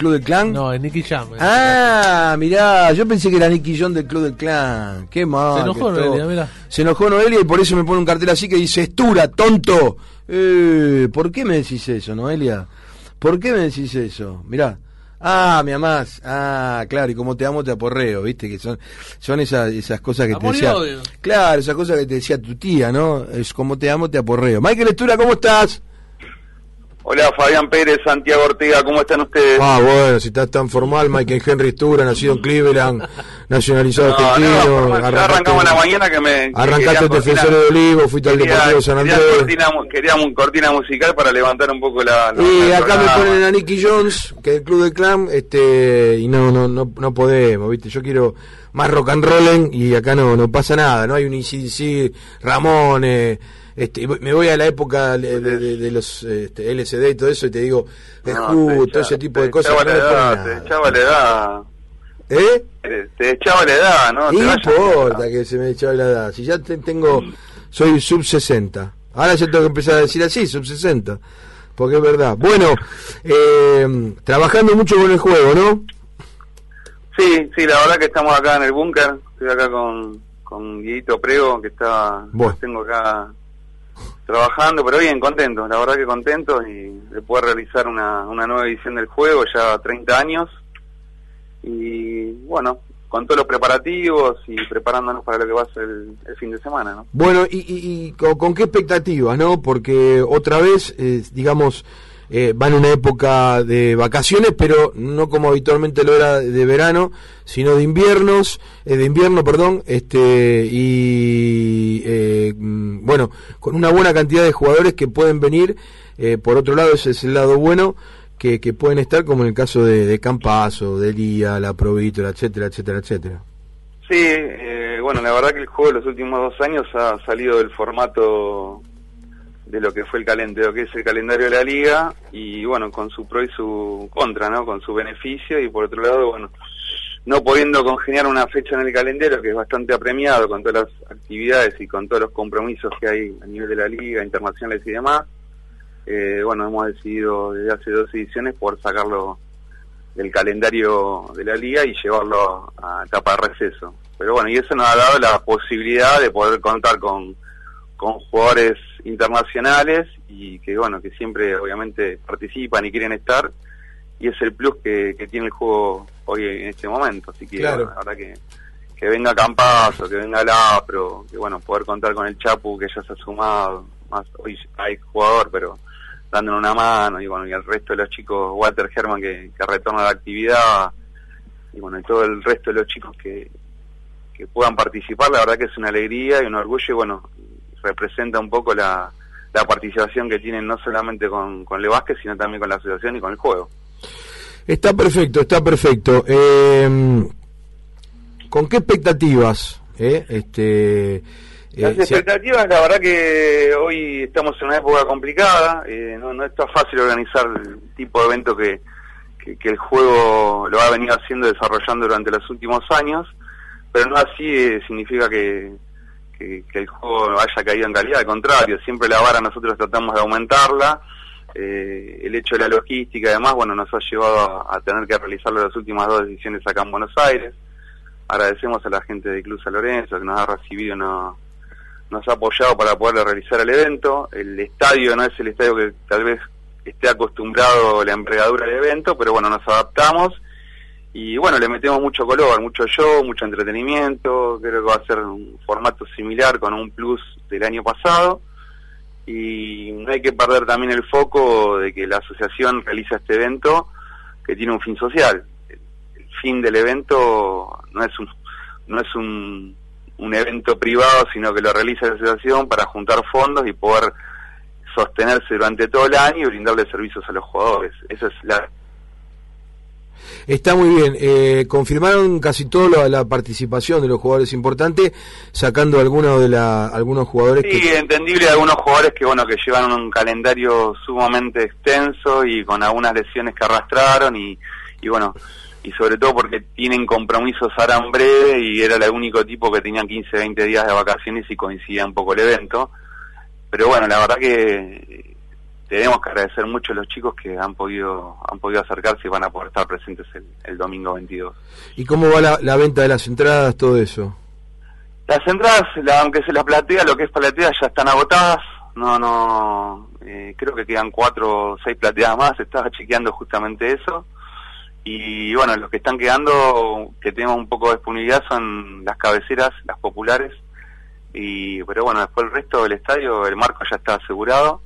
Club del Clan? No, es Nicky Jam. Ah, mirá, yo pensé que era Nicky John del Club del Clan. Qué mal. Se enojó Noelia, mirá. Se enojó Noelia y por eso me pone un cartel así que dice, estura, tonto. Eh, ¿Por qué me decís eso, Noelia? ¿Por qué me decís eso? Mirá. Ah, mi amás. Ah, claro, y como te amo te aporreo, ¿viste? Que son son esas, esas cosas que Amor te decía. odio. Claro, esas cosas que te decía tu tía, ¿no? Es como te amo te aporreo. Michael Estura, ¿cómo estás? Hola Fabián Pérez, Santiago Ortega, ¿cómo están ustedes? Ah, bueno, si estás tan formal, Michael Henry Stura, nacido en Cleveland, nacionalizado No, argentino. no, formal, arrancamos la mañana que me... Arrancaste el defensor de Olivo, fuiste al Deportivo San Andrés. cortina mu- Quería un cortina musical para levantar un poco la... la- Y la acá me ponen a Nicky Jones, que es el club del clan, este, y no, no, no, no podemos, viste, yo quiero más rock and rolling y acá no, no pasa nada, no hay un ICDC, Ramones, este, me voy a la época de, de- de- los este, LCD y todo eso y te digo, The No, te todo ese tipo te de cosas. echaba no la te la edad, ¿Eh? te, te echaba la edad, ¿no? No Te importa que se me echaba la edad. Si ya te- tengo, soy sub 60. Ahora ya tengo que empezar a decir así, sub 60. Porque es verdad. Bueno, eh, trabajando mucho con el juego, ¿no? Sí, sí, la verdad que estamos acá en el búnker, estoy acá con, con Guidito Prego, que está, Bueno. tengo acá trabajando, pero bien, contento, la verdad que contento y de poder realizar una, una nueva edición del juego, ya 30 años, y bueno, con todos los preparativos y preparándonos para lo que va a ser el, fin de semana, ¿no? Bueno, y, y- y con, con qué expectativas, ¿no? Porque otra vez, eh, digamos, eh, van una época de vacaciones, pero no como habitualmente lo era de verano, sino de inviernos, eh, de invierno, perdón, este, y eh, mm, bueno, con una buena cantidad de jugadores que pueden venir, eh, por otro lado, ese es el lado bueno, que, que pueden estar como en el caso de, de de Lía, la Provítora, etcétera, etcétera, etcétera. Sí, eh, bueno, la verdad que el juego de los últimos dos años ha salido del formato de lo que fue el calendario, que es el calendario de la liga, y bueno, con su pro y su contra, ¿no? Con su beneficio, y por otro lado, bueno, no pudiendo congeniar una fecha en el calendario que es bastante apremiado con todas las actividades y con todos los compromisos que hay a nivel de la liga, internacionales y demás, eh, bueno, hemos decidido desde hace dos ediciones por sacarlo del calendario de la liga y llevarlo a etapa de receso. Pero bueno, y eso nos ha dado la posibilidad de poder contar con, con jugadores internacionales y que bueno, que siempre obviamente participan y quieren estar y es el plus que, que tiene el juego hoy en este momento. Así que Claro. la verdad que, que venga Campazo, que venga Lapro, que bueno, poder contar con el Chapu que ya se ha sumado, más hoy hay jugador, pero dándole una mano y bueno, y el resto de los chicos, Walter Herman que, que retorna a la actividad y bueno, y todo el resto de los chicos que, que puedan participar, la verdad que es una alegría y un orgullo y bueno, representa un poco la, la participación que tienen no solamente con, con Le Vázquez, sino también con la asociación y con el juego. Está perfecto, está perfecto. Eh, ¿Con qué expectativas? eh, Este, Las eh, se- expectativas, la verdad que hoy estamos en una época complicada, eh, no, no está fácil organizar el tipo de evento que, que, que el juego lo ha venido haciendo, desarrollando durante los últimos años, pero no así eh, significa que, que, que el juego haya caído en calidad, al contrario, siempre la vara nosotros tratamos de aumentarla, eh, el hecho de la logística y demás, bueno, nos ha llevado a, tener que realizarlo las últimas dos ediciones acá en Buenos Aires, agradecemos a la gente de Club San Lorenzo que nos ha recibido, nos, nos ha apoyado para poder realizar el evento. El estadio no es el estadio que tal vez esté acostumbrado la envergadura del evento, pero bueno, nos adaptamos y bueno, le metemos mucho color, mucho show, mucho entretenimiento. Creo que va a ser un formato similar con un plus del año pasado. Y no hay que perder también el foco de que la asociación realiza este evento que tiene un fin social. El, fin del evento no es un, no es un, un evento privado, sino que lo realiza la asociación para juntar fondos y poder sostenerse durante todo el año y brindarle servicios a los jugadores. Esa es la Está muy bien. Eh, confirmaron casi toda la, participación de los jugadores importantes, sacando algunos de la, algunos jugadores Sí, que entendible algunos jugadores que bueno que llevan un calendario sumamente extenso y con algunas lesiones que arrastraron y, bueno y sobre todo porque tienen compromisos ahora en breve y era el único tipo que tenía 15, 20 días de vacaciones y coincidía un poco el evento. Pero bueno, la verdad que tenemos que agradecer mucho a los chicos que han podido han podido acercarse y van a poder estar presentes el, domingo 22. ¿Y cómo va la, venta de las entradas, todo eso? Las entradas, aunque se las platea, lo que es platea ya están agotadas. No, no, eh, creo que quedan cuatro o seis plateadas más. Estaba chequeando justamente eso. Y bueno, los que están quedando, que tenemos un poco de disponibilidad, son las cabeceras, las populares. y Pero bueno, después el resto del estadio, el marco ya está asegurado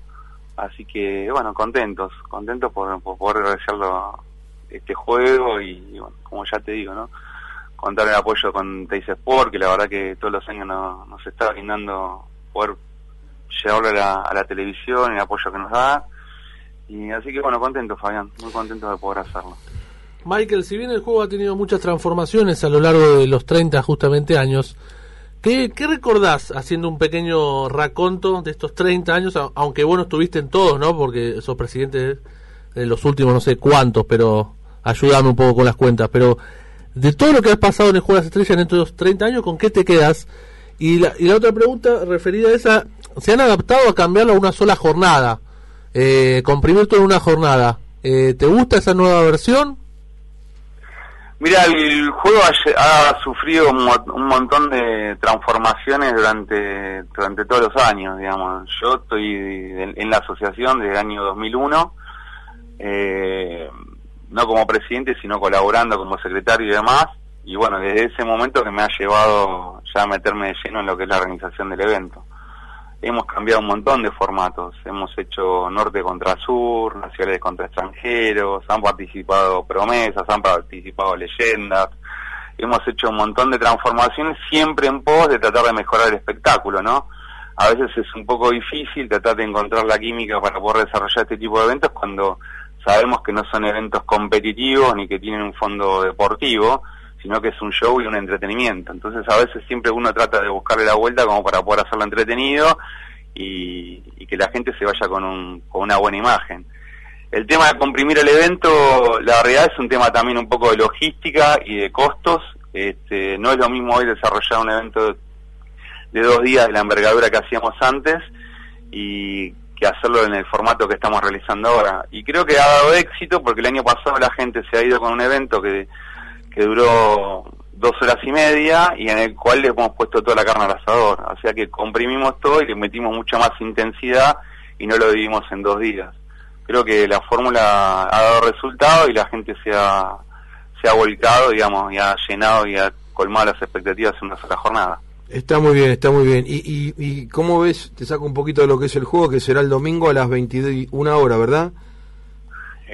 Así que, bueno, contentos, contentos por, poder realizarlo este juego y, bueno, como ya te digo, ¿no? Contar el apoyo con Teis Sport, que la verdad que todos los años nos, está brindando poder llevarlo a la, a la televisión, el apoyo que nos da. Y así que, bueno, contentos, Fabián, muy contentos de poder hacerlo. Michael, si bien el juego ha tenido muchas transformaciones a lo largo de los 30 justamente años, ¿Qué, ¿Qué, recordás haciendo un pequeño raconto de estos 30 años? Aunque vos no estuviste en todos, ¿no? Porque sos presidente de los últimos no sé cuántos, pero ayúdame un poco con las cuentas. Pero de todo lo que has pasado en el Juego de las Estrellas en estos 30 años, ¿con qué te quedas? Y la, y la otra pregunta referida a esa, ¿se han adaptado a cambiarlo a una sola jornada? Eh, comprimir todo en una jornada. Eh, ¿Te gusta esa nueva versión? Mira, el juego ha, sufrido un, montón de transformaciones durante durante todos los años, digamos. Yo estoy en, la asociación desde el año 2001, eh, no como presidente, sino colaborando como secretario y demás. Y bueno, desde ese momento que me ha llevado ya a meterme de lleno en lo que es la organización del evento hemos cambiado un montón de formatos. Hemos hecho norte contra sur, nacionales contra extranjeros, han participado promesas, han participado leyendas. Hemos hecho un montón de transformaciones siempre en pos de tratar de mejorar el espectáculo, ¿no? A veces es un poco difícil tratar de encontrar la química para poder desarrollar este tipo de eventos cuando sabemos que no son eventos competitivos ni que tienen un fondo deportivo, sino que es un show y un entretenimiento. Entonces a veces siempre uno trata de buscarle la vuelta como para poder hacerlo entretenido y, que la gente se vaya con, un, con una buena imagen. El tema de comprimir el evento, la realidad es un tema también un poco de logística y de costos. Este, no es lo mismo hoy desarrollar un evento de dos días de la envergadura que hacíamos antes y que hacerlo en el formato que estamos realizando ahora. Y creo que ha dado éxito porque el año pasado la gente se ha ido con un evento que que duró dos horas y media y en el cual le hemos puesto toda la carne al asador. O sea que comprimimos todo y le metimos mucha más intensidad y no lo dividimos en dos días. Creo que la fórmula ha dado resultado y la gente se ha, se ha volcado, digamos, y ha llenado y ha colmado las expectativas en una sola jornada. Está muy bien, está muy bien. Y, y, y cómo ves, te saco un poquito de lo que es el juego, que será el domingo a las 21 horas, ¿verdad?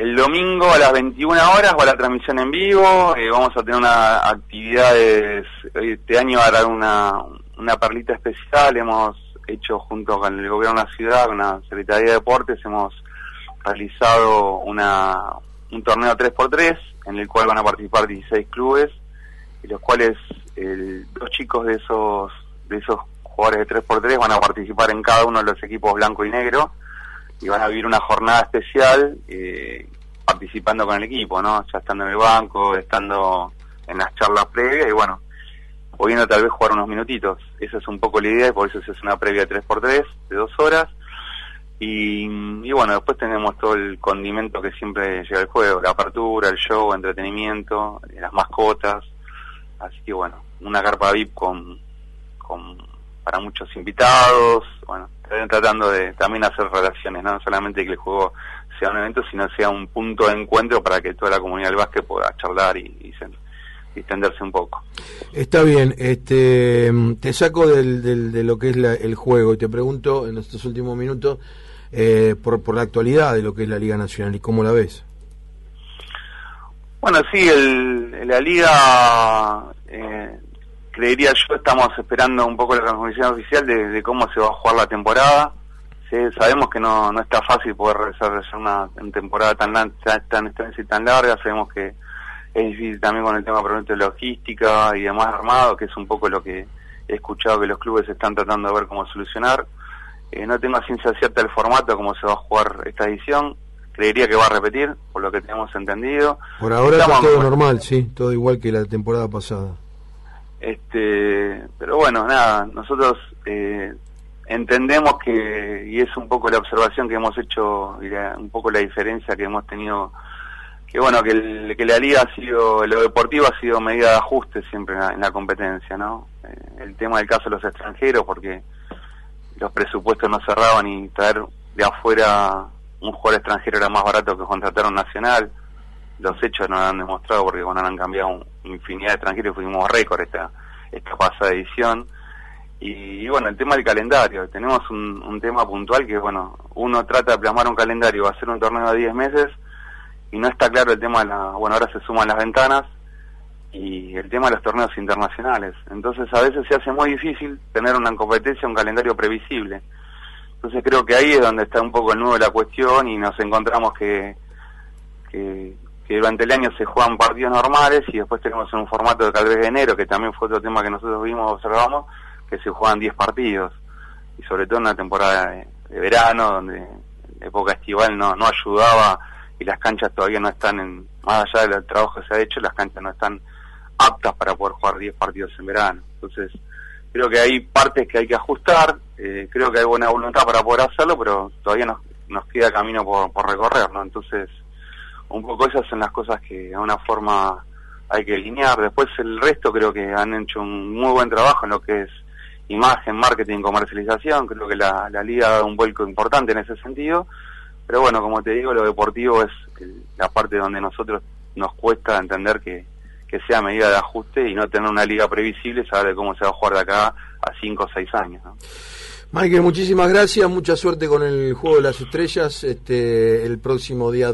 El domingo a las 21 horas va la transmisión en vivo, eh, vamos a tener una actividades, este año habrá una, una perlita especial, hemos hecho junto con el gobierno de la ciudad, con la Secretaría de Deportes, hemos realizado una, un torneo 3x3 en el cual van a participar 16 clubes, y los cuales el, dos chicos de esos, de esos jugadores de 3x3 van a participar en cada uno de los equipos blanco y negro y van a vivir una jornada especial eh, participando con el equipo, ¿no? Ya estando en el banco, estando en las charlas previas y bueno, pudiendo tal vez jugar unos minutitos. Esa es un poco la idea y por eso es una previa de 3x3 de dos horas. Y, y, bueno, después tenemos todo el condimento que siempre llega al juego, la apertura, el show, entretenimiento, las mascotas. Así que bueno, una carpa VIP con, con para muchos invitados, bueno, tratando de también hacer relaciones, no solamente que el juego sea un evento, sino sea un punto de encuentro para que toda la comunidad del básquet pueda charlar y, y, extenderse un poco. Está bien, este, te saco del, de lo que es el juego y te pregunto en estos últimos minutos eh, por, por la actualidad de lo que es la Liga Nacional y cómo la ves. Bueno, sí, el, la Liga eh, creería yo, estamos esperando un poco la transmisión oficial de, cómo se va a jugar la temporada. sabemos que no, no está fácil poder realizar una, temporada tan, tan extensa y tan larga, sabemos que es difícil también con el tema de logística y demás armado, que es un poco lo que he escuchado que los clubes están tratando de ver cómo solucionar. Eh, no tengo ciencia cierta el formato, cómo se va a jugar esta edición. Creería que va a repetir, por lo que tenemos entendido. Por ahora está todo normal, sí, todo igual que la temporada pasada. Este, pero bueno, nada, nosotros eh, entendemos que, y es un poco la observación que hemos hecho, y un poco la diferencia que hemos tenido, que bueno, que, que la liga ha sido, lo deportivo ha sido medida de ajuste siempre en la, competencia, ¿no? Eh, el tema del caso de los extranjeros, porque los presupuestos no cerraban y traer de afuera un jugador extranjero era más barato que contratar un nacional. Los hechos nos han demostrado porque cuando han cambiado infinidad de extranjeros fuimos récord esta, esta pasada edición y, bueno, el tema del calendario. Tenemos un, tema puntual que, bueno, uno trata de plasmar un calendario, va a ser un torneo de 10 meses y no está claro el tema de la. Bueno, ahora se suman las ventanas y el tema de los torneos internacionales. Entonces, a veces se hace muy difícil tener una competencia, un calendario previsible. Entonces, creo que ahí es donde está un poco el nudo de la cuestión y nos encontramos que, que, que durante el año se juegan partidos normales y después tenemos un formato de tal de enero, que también fue otro tema que nosotros vimos, observamos que se juegan 10 partidos y sobre todo en una temporada de, verano donde época estival no, no ayudaba y las canchas todavía no están en, más allá del trabajo que se ha hecho, las canchas no están aptas para poder jugar 10 partidos en verano. Entonces, creo que hay partes que hay que ajustar, eh, creo que hay buena voluntad para poder hacerlo, pero todavía nos, nos queda camino por, por recorrer, ¿no? Entonces, un poco esas son las cosas que de una forma hay que alinear. Después el resto creo que han hecho un muy buen trabajo en lo que es imagen, marketing, comercialización, creo que la, la liga ha dado un vuelco importante en ese sentido, pero bueno, como te digo, lo deportivo es la parte donde nosotros nos cuesta entender que, que sea medida de ajuste y no tener una liga previsible, saber cómo se va a jugar de acá a 5 o 6 años. ¿no? Michael, muchísimas gracias, mucha suerte con el Juego de las Estrellas este, el próximo día